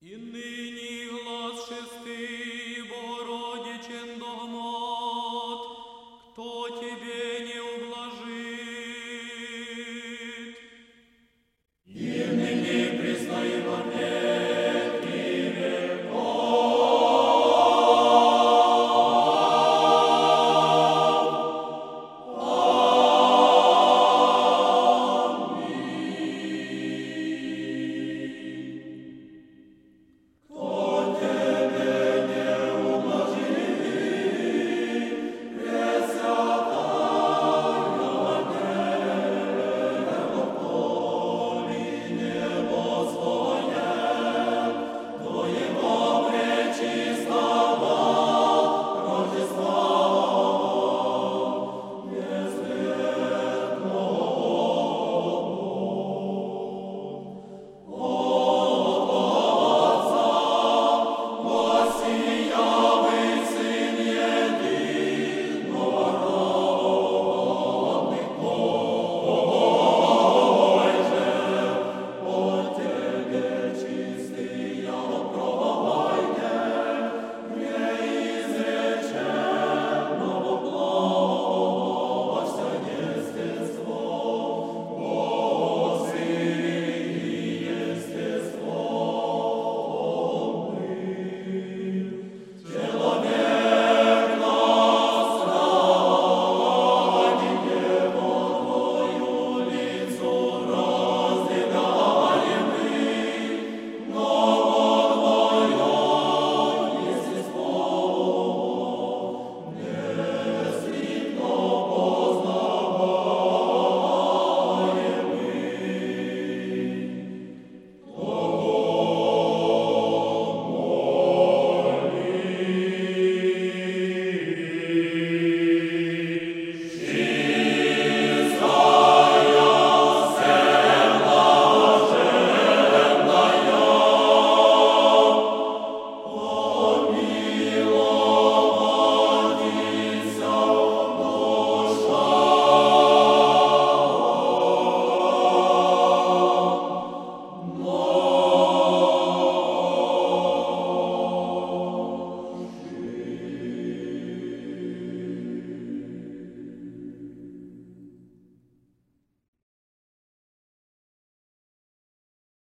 І нині глас шести, Богородичен догмат, хто тебе